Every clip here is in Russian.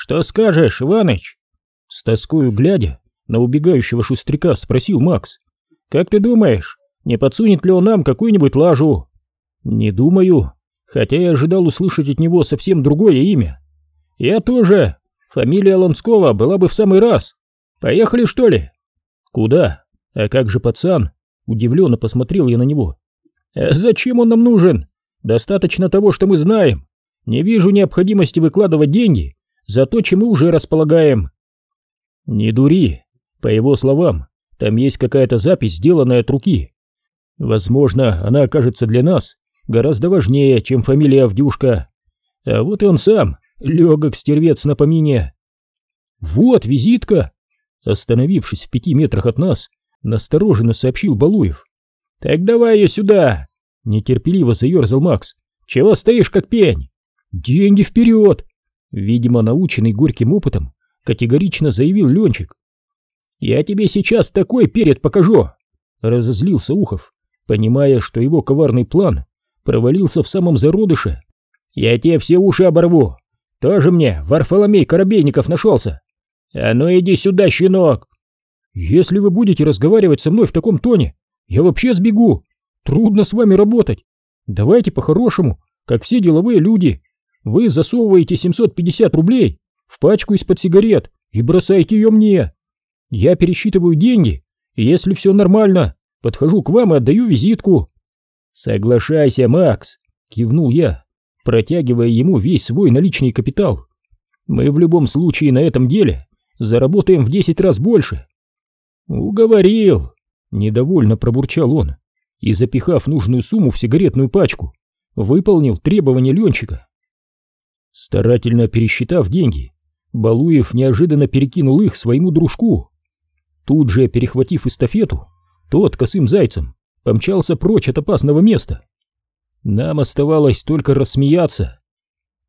«Что скажешь, Иваныч?» С тоскою глядя на убегающего шустряка спросил Макс. «Как ты думаешь, не подсунет ли он нам какую-нибудь лажу?» «Не думаю, хотя я ожидал услышать от него совсем другое имя». «Я тоже. Фамилия Ланского была бы в самый раз. Поехали, что ли?» «Куда? А как же пацан?» Удивленно посмотрел я на него. «А зачем он нам нужен? Достаточно того, что мы знаем. Не вижу необходимости выкладывать деньги за то, чем мы уже располагаем». «Не дури. По его словам, там есть какая-то запись, сделанная от руки. Возможно, она окажется для нас гораздо важнее, чем фамилия Авдюшка. А вот и он сам, легок стервец на помине. Вот визитка! Остановившись в пяти метрах от нас, настороженно сообщил Балуев. Так давай ее сюда! Нетерпеливо заерзал Макс. Чего стоишь как пень? Деньги вперед! Видимо, наученный горьким опытом, категорично заявил Ленчик. «Я тебе сейчас такой перед покажу!» Разозлился Ухов, понимая, что его коварный план провалился в самом зародыше. «Я тебе все уши оборву! Тоже мне Варфоломей Коробейников нашелся! А ну иди сюда, щенок!» «Если вы будете разговаривать со мной в таком тоне, я вообще сбегу! Трудно с вами работать! Давайте по-хорошему, как все деловые люди! Вы засовываете 750 рублей в пачку из-под сигарет и бросаете ее мне! Я пересчитываю деньги, и если все нормально, подхожу к вам и отдаю визитку!» «Соглашайся, Макс!» — кивнул я, протягивая ему весь свой наличный капитал. «Мы в любом случае на этом деле заработаем в десять раз больше!» «Уговорил!» — недовольно пробурчал он и, запихав нужную сумму в сигаретную пачку, выполнил требования Ленчика. Старательно пересчитав деньги, Балуев неожиданно перекинул их своему дружку. Тут же, перехватив эстафету, тот косым зайцем помчался прочь от опасного места. Нам оставалось только рассмеяться.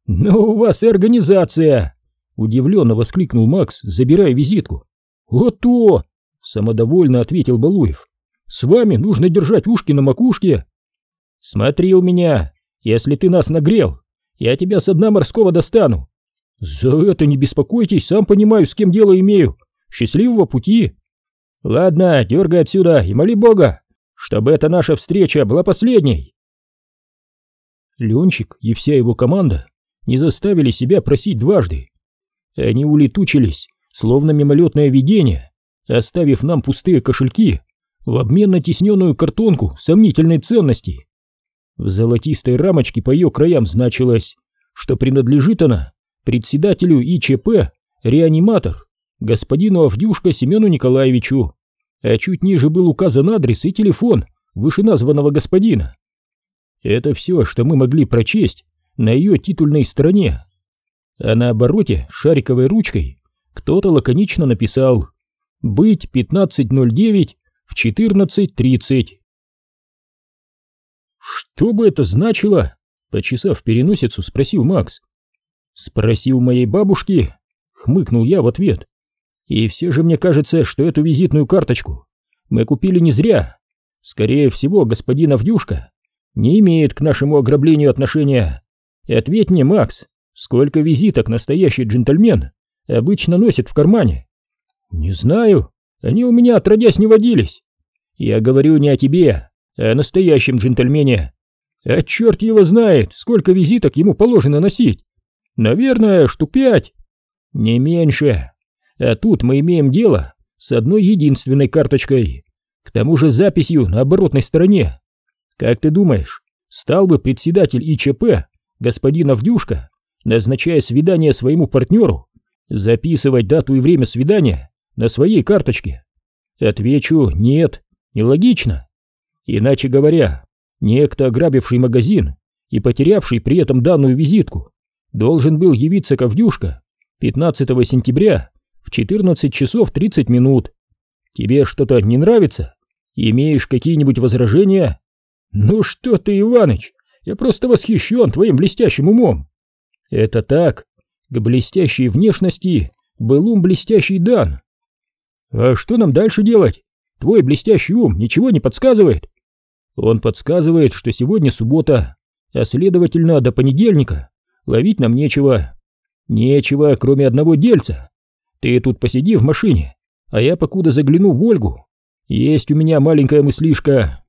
«Ну у вас и организация!» — удивленно воскликнул Макс, забирая визитку. «Вот то!» — самодовольно ответил Балуев. «С вами нужно держать ушки на макушке!» «Смотри у меня! Если ты нас нагрел, я тебя с дна морского достану!» «За это не беспокойтесь, сам понимаю, с кем дело имею! Счастливого пути!» «Ладно, дергай отсюда и моли Бога, чтобы эта наша встреча была последней!» Ленчик и вся его команда не заставили себя просить дважды. Они улетучились, словно мимолетное видение, оставив нам пустые кошельки в обмен на тесненную картонку сомнительной ценности. В золотистой рамочке по ее краям значилось, что принадлежит она председателю ИЧП «Реаниматор» господину Авдюшка Семену Николаевичу, а чуть ниже был указан адрес и телефон вышеназванного господина. Это все, что мы могли прочесть на ее титульной стороне. А на обороте шариковой ручкой кто-то лаконично написал «Быть 15.09 в 14.30». «Что бы это значило?» — почесав переносицу, спросил Макс. «Спросил моей бабушки?» — хмыкнул я в ответ. «И все же мне кажется, что эту визитную карточку мы купили не зря. Скорее всего, господин Авдюшка не имеет к нашему ограблению отношения. И ответь мне, Макс, сколько визиток настоящий джентльмен обычно носит в кармане? Не знаю, они у меня отродясь не водились. Я говорю не о тебе, о настоящем джентльмене. А черт его знает, сколько визиток ему положено носить. Наверное, штук пять. Не меньше. А тут мы имеем дело с одной единственной карточкой. К тому же записью на оборотной стороне. Как ты думаешь, стал бы председатель ИЧП, господин Авдюшка, назначая свидание своему партнеру, записывать дату и время свидания на своей карточке? Отвечу, нет, нелогично. Иначе говоря, некто, ограбивший магазин и потерявший при этом данную визитку, должен был явиться к Авдюшка 15 сентября в 14 часов 30 минут. Тебе что-то не нравится? Имеешь какие-нибудь возражения? «Ну что ты, Иваныч, я просто восхищен твоим блестящим умом!» «Это так, к блестящей внешности был ум блестящий дан!» «А что нам дальше делать? Твой блестящий ум ничего не подсказывает?» «Он подсказывает, что сегодня суббота, а следовательно до понедельника ловить нам нечего. Нечего, кроме одного дельца. Ты тут посиди в машине, а я покуда загляну в Ольгу. Есть у меня маленькая мыслишка.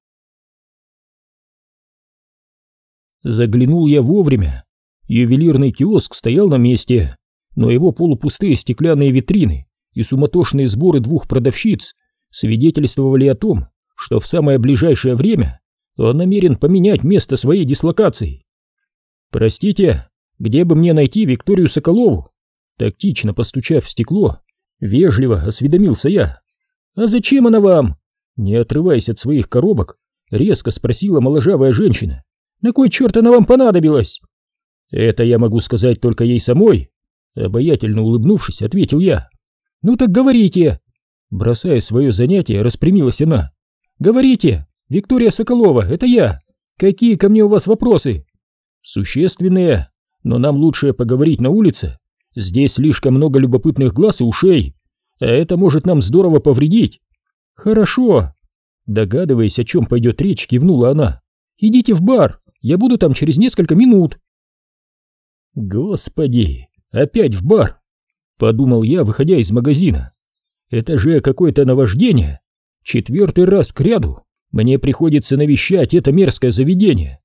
Заглянул я вовремя. Ювелирный киоск стоял на месте, но его полупустые стеклянные витрины и суматошные сборы двух продавщиц свидетельствовали о том, что в самое ближайшее время он намерен поменять место своей дислокации. «Простите, где бы мне найти Викторию Соколову?» Тактично постучав в стекло, вежливо осведомился я. «А зачем она вам?» Не отрываясь от своих коробок, резко спросила моложавая женщина. «На кой черт она вам понадобилась?» «Это я могу сказать только ей самой», обаятельно улыбнувшись, ответил я. «Ну так говорите!» Бросая свое занятие, распрямилась она. «Говорите! Виктория Соколова, это я! Какие ко мне у вас вопросы?» «Существенные, но нам лучше поговорить на улице. Здесь слишком много любопытных глаз и ушей, а это может нам здорово повредить». «Хорошо!» Догадываясь, о чем пойдет речь, кивнула она. «Идите в бар, я буду там через несколько минут». «Господи, опять в бар!» Подумал я, выходя из магазина. «Это же какое-то наваждение! Четвертый раз к ряду мне приходится навещать это мерзкое заведение.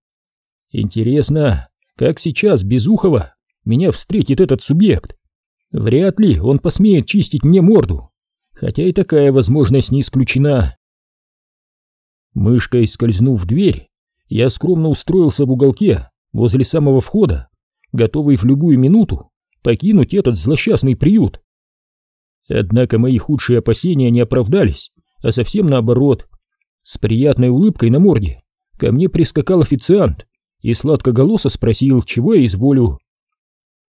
Интересно, как сейчас Безухова меня встретит этот субъект? Вряд ли он посмеет чистить мне морду, хотя и такая возможность не исключена. Мышкой скользнув в дверь, я скромно устроился в уголке возле самого входа, готовый в любую минуту покинуть этот злосчастный приют. Однако мои худшие опасения не оправдались, а совсем наоборот. С приятной улыбкой на морде ко мне прискакал официант и сладкоголосо спросил, чего я изволю.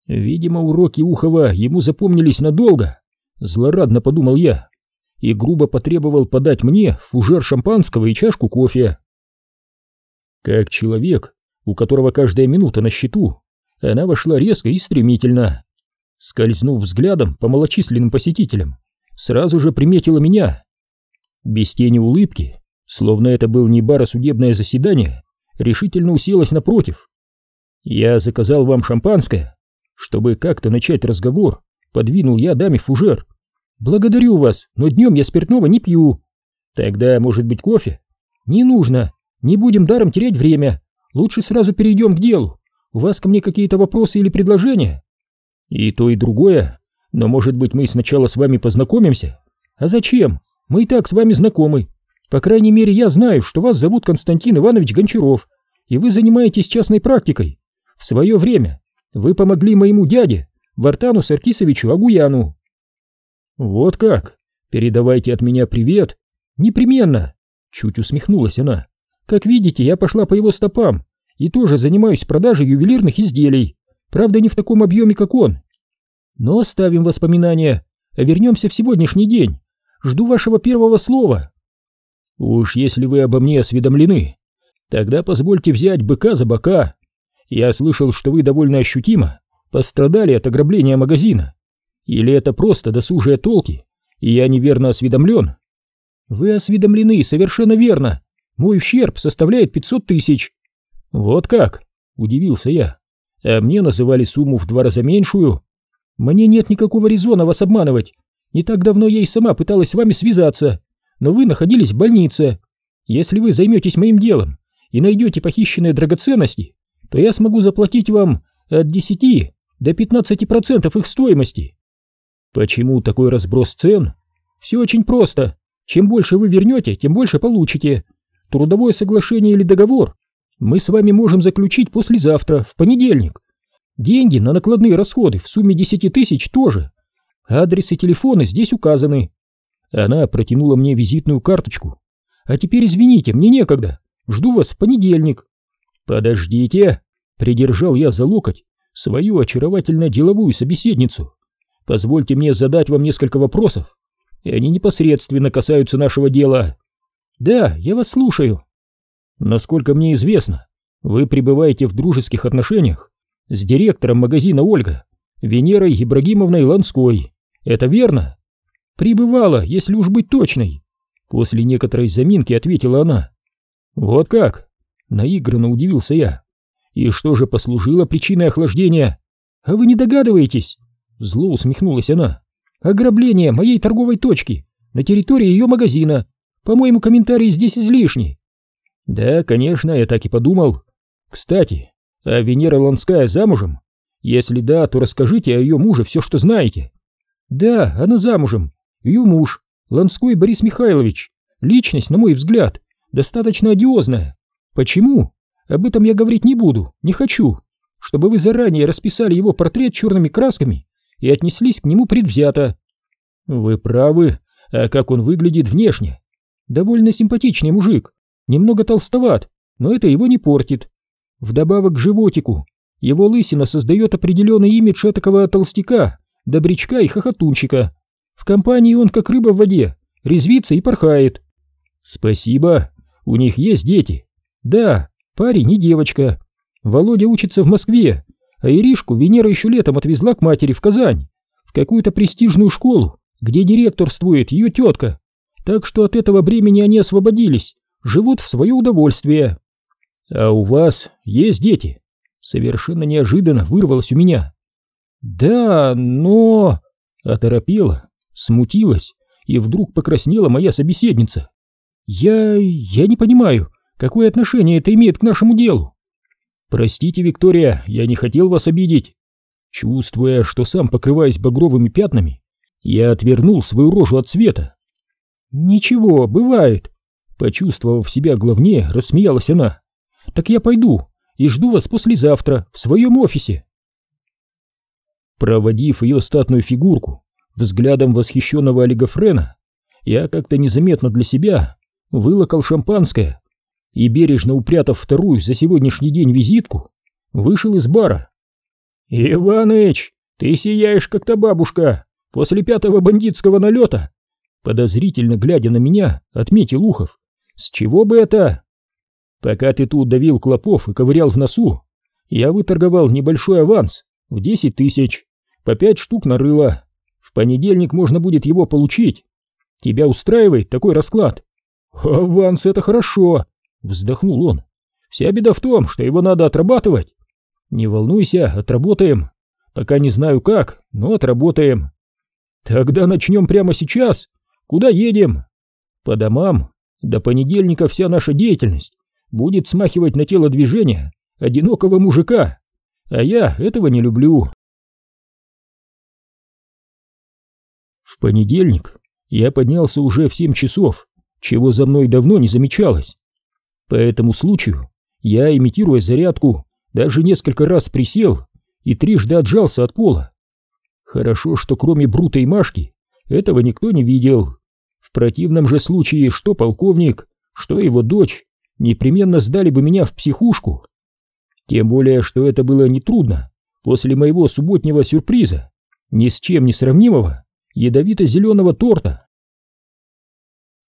Видимо, уроки Ухова ему запомнились надолго, злорадно подумал я, и грубо потребовал подать мне фужер шампанского и чашку кофе. Как человек, у которого каждая минута на счету, она вошла резко и стремительно. Скользнув взглядом по малочисленным посетителям, сразу же приметила меня. Без тени улыбки, словно это был не бар, а судебное заседание, решительно уселась напротив. «Я заказал вам шампанское, чтобы как-то начать разговор», подвинул я даме фужер. «Благодарю вас, но днем я спиртного не пью». «Тогда, может быть, кофе?» «Не нужно, не будем даром терять время, лучше сразу перейдем к делу. У вас ко мне какие-то вопросы или предложения?» «И то, и другое, но, может быть, мы сначала с вами познакомимся?» «А зачем? Мы и так с вами знакомы. По крайней мере, я знаю, что вас зовут Константин Иванович Гончаров, и вы занимаетесь частной практикой. В свое время вы помогли моему дяде, Вартану Саркисовичу Агуяну. Вот как? Передавайте от меня привет. Непременно. Чуть усмехнулась она. Как видите, я пошла по его стопам и тоже занимаюсь продажей ювелирных изделий. Правда, не в таком объеме, как он. Но оставим воспоминания, а вернемся в сегодняшний день. Жду вашего первого слова. Уж если вы обо мне осведомлены, тогда позвольте взять быка за бока. Я слышал, что вы довольно ощутимо пострадали от ограбления магазина. Или это просто досужие толки, и я неверно осведомлен? Вы осведомлены совершенно верно. Мой ущерб составляет 500 тысяч. Вот как? Удивился я. А мне называли сумму в два раза меньшую. Мне нет никакого резона вас обманывать. Не так давно я и сама пыталась с вами связаться, но вы находились в больнице. Если вы займетесь моим делом и найдете похищенные драгоценности, то я смогу заплатить вам от 10 до 15% их стоимости. Почему такой разброс цен? Все очень просто. Чем больше вы вернете, тем больше получите. Трудовое соглашение или договор мы с вами можем заключить послезавтра, в понедельник. Деньги на накладные расходы в сумме 10 тысяч тоже. Адрес и телефоны здесь указаны. Она протянула мне визитную карточку. А теперь извините, мне некогда. Жду вас в понедельник. Подождите, придержал я за локоть свою очаровательно деловую собеседницу. Позвольте мне задать вам несколько вопросов, и они непосредственно касаются нашего дела. Да, я вас слушаю. Насколько мне известно, вы пребываете в дружеских отношениях с директором магазина Ольга, Венерой Ибрагимовной Ланской. Это верно? Прибывала, если уж быть точной. После некоторой заминки ответила она. Вот как? Наигранно удивился я. И что же послужило причиной охлаждения? А вы не догадываетесь? Зло усмехнулась она. Ограбление моей торговой точки на территории ее магазина. По-моему, комментарий здесь излишний. Да, конечно, я так и подумал. Кстати, а Венера Ланская замужем? Если да, то расскажите о ее муже все, что знаете. Да, она замужем. Ее муж, Ланской Борис Михайлович. Личность, на мой взгляд, достаточно одиозная. Почему? Об этом я говорить не буду, не хочу. Чтобы вы заранее расписали его портрет черными красками и отнеслись к нему предвзято. Вы правы. А как он выглядит внешне? Довольно симпатичный мужик. Немного толстоват, но это его не портит. Вдобавок к животику, его лысина создает определенный имидж этакого толстяка, добрячка и хохотунчика. В компании он как рыба в воде, резвится и порхает. Спасибо, у них есть дети. Да, парень и девочка. Володя учится в Москве, а Иришку Венера еще летом отвезла к матери в Казань, в какую-то престижную школу, где директорствует ее тетка. Так что от этого бремени они освободились, живут в свое удовольствие. А у вас есть дети? Совершенно неожиданно вырвалось у меня. Да, но... Оторопела, смутилась, и вдруг покраснела моя собеседница. Я... я не понимаю, какое отношение это имеет к нашему делу. Простите, Виктория, я не хотел вас обидеть. Чувствуя, что сам покрываясь багровыми пятнами, я отвернул свою рожу от света. Ничего, бывает. Почувствовав себя главнее, рассмеялась она. Так я пойду и жду вас послезавтра в своем офисе. Проводив ее статную фигурку взглядом восхищенного Олега Френа, я как-то незаметно для себя вылокал шампанское и, бережно упрятав вторую за сегодняшний день визитку, вышел из бара. «Иваныч, ты сияешь, как-то бабушка, после пятого бандитского налета!» Подозрительно глядя на меня, отметил Ухов. «С чего бы это?» Пока ты тут давил клопов и ковырял в носу, я выторговал небольшой аванс в десять тысяч, по пять штук нарыло. В понедельник можно будет его получить. Тебя устраивает такой расклад? Аванс — это хорошо, — вздохнул он. Вся беда в том, что его надо отрабатывать. Не волнуйся, отработаем. Пока не знаю как, но отработаем. Тогда начнем прямо сейчас. Куда едем? По домам. До понедельника вся наша деятельность будет смахивать на тело движения одинокого мужика, а я этого не люблю. В понедельник я поднялся уже в семь часов, чего за мной давно не замечалось. По этому случаю я, имитируя зарядку, даже несколько раз присел и трижды отжался от пола. Хорошо, что кроме Брута и Машки этого никто не видел. Противном же случае что полковник, что его дочь непременно сдали бы меня в психушку. Тем более, что это было нетрудно после моего субботнего сюрприза, ни с чем не сравнимого ядовито-зеленого торта.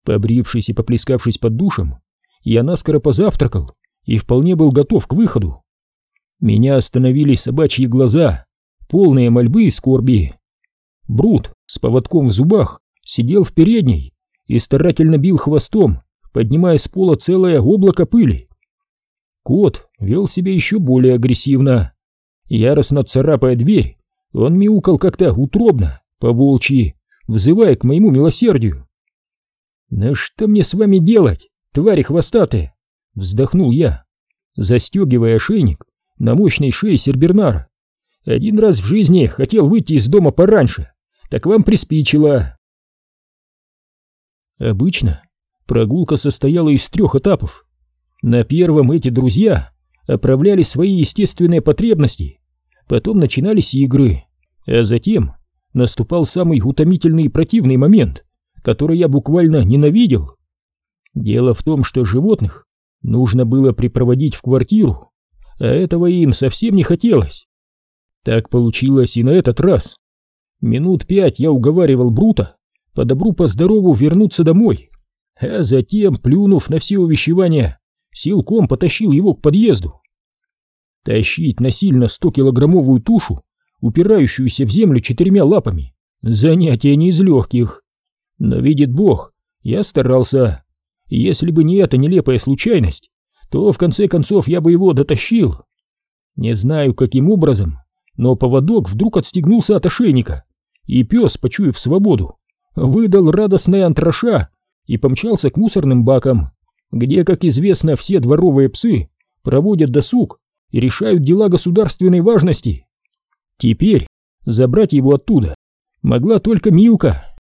Побрившись и поплескавшись под душем, я наскоро позавтракал и вполне был готов к выходу. Меня остановили собачьи глаза, полные мольбы и скорби. Брут с поводком в зубах сидел в передней и старательно бил хвостом поднимая с пола целое облако пыли. Кот вел себя еще более агрессивно. Яростно царапая дверь, он мяукал как-то утробно, по-волчьи, взывая к моему милосердию. «Ну что мне с вами делать, твари хвостатые?» — вздохнул я, застегивая ошейник на мощной шее Сербернара. «Один раз в жизни хотел выйти из дома пораньше, так вам приспичило». Обычно Прогулка состояла из трех этапов. На первом эти друзья оправляли свои естественные потребности, потом начинались игры, а затем наступал самый утомительный и противный момент, который я буквально ненавидел. Дело в том, что животных нужно было припроводить в квартиру, а этого им совсем не хотелось. Так получилось и на этот раз. Минут пять я уговаривал Брута по добру по здорову вернуться домой, а затем, плюнув на все увещевания, силком потащил его к подъезду. Тащить насильно сто-килограммовую тушу, упирающуюся в землю четырьмя лапами, занятие не из легких. Но видит Бог, я старался. если бы не эта нелепая случайность, то в конце концов я бы его дотащил. Не знаю, каким образом, но поводок вдруг отстегнулся от ошейника, и пес, почуяв свободу, выдал радостное антраша и помчался к мусорным бакам, где, как известно, все дворовые псы проводят досуг и решают дела государственной важности. Теперь забрать его оттуда могла только Милка.